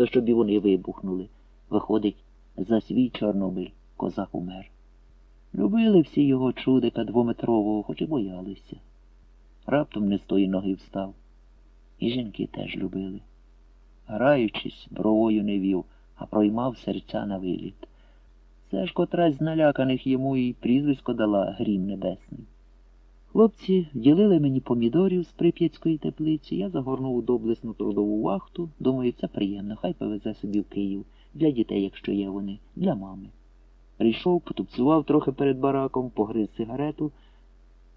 то щоб і вони вибухнули. Виходить, за свій Чорнобиль козак умер. Любили всі його чудика двометрового, хоч і боялися. Раптом не з тої ноги встав. І жінки теж любили. Граючись, бровою не вів, а проймав серця на виліт. Це ж котрась з наляканих йому і прізвисько дала грім небесний. Хлопці ділили мені помідорів з прип'ятської теплиці, я загорнув у доблесну трудову вахту. Думаю, це приємно, хай повезе собі в Київ, для дітей, якщо є вони, для мами. Прийшов, потупцював трохи перед бараком, погриз сигарету.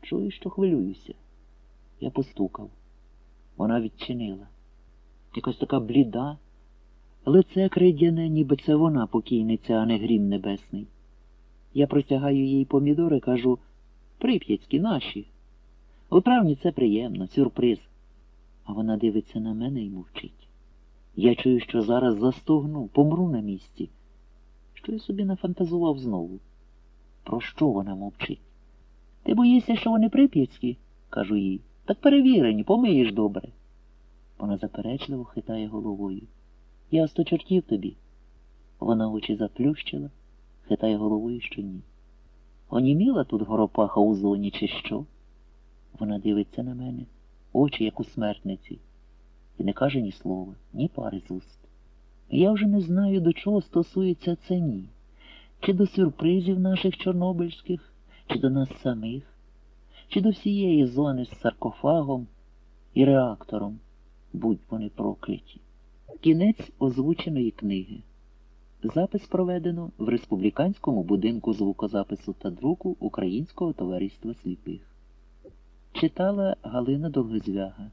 Чую, що хвилююся. Я постукав. Вона відчинила. Якась така бліда, лице кридяне, ніби це вона покійниця, а не грім небесний. Я протягаю їй помідори, кажу, прип'ятські наші. У травні це приємно, сюрприз. А вона дивиться на мене і мовчить. Я чую, що зараз застогну, помру на місці. Що я собі нафантазував знову? Про що вона мовчить? Ти боїшся, що вони прип'ятські? кажу їй. Так перевірені, помиєш добре. Вона заперечливо хитає головою. Я сто чортів тобі. Вона очі заплющила, хитає головою, що ні. Оніміла тут горопаха у зоні, чи що? Вона дивиться на мене, очі, як у смертниці, і не каже ні слова, ні пари з уст. Я вже не знаю, до чого стосується це ні. Чи до сюрпризів наших чорнобильських, чи до нас самих, чи до всієї зони з саркофагом і реактором, будь вони прокляті. Кінець озвученої книги. Запис проведено в Республіканському будинку звукозапису та друку Українського товариства сліпих. Читала Галина Довгозвяга.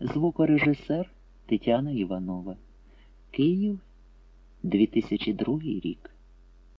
Звукорежисер Тетяна Іванова. Київ, 2002 рік.